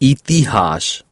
ইতিহাস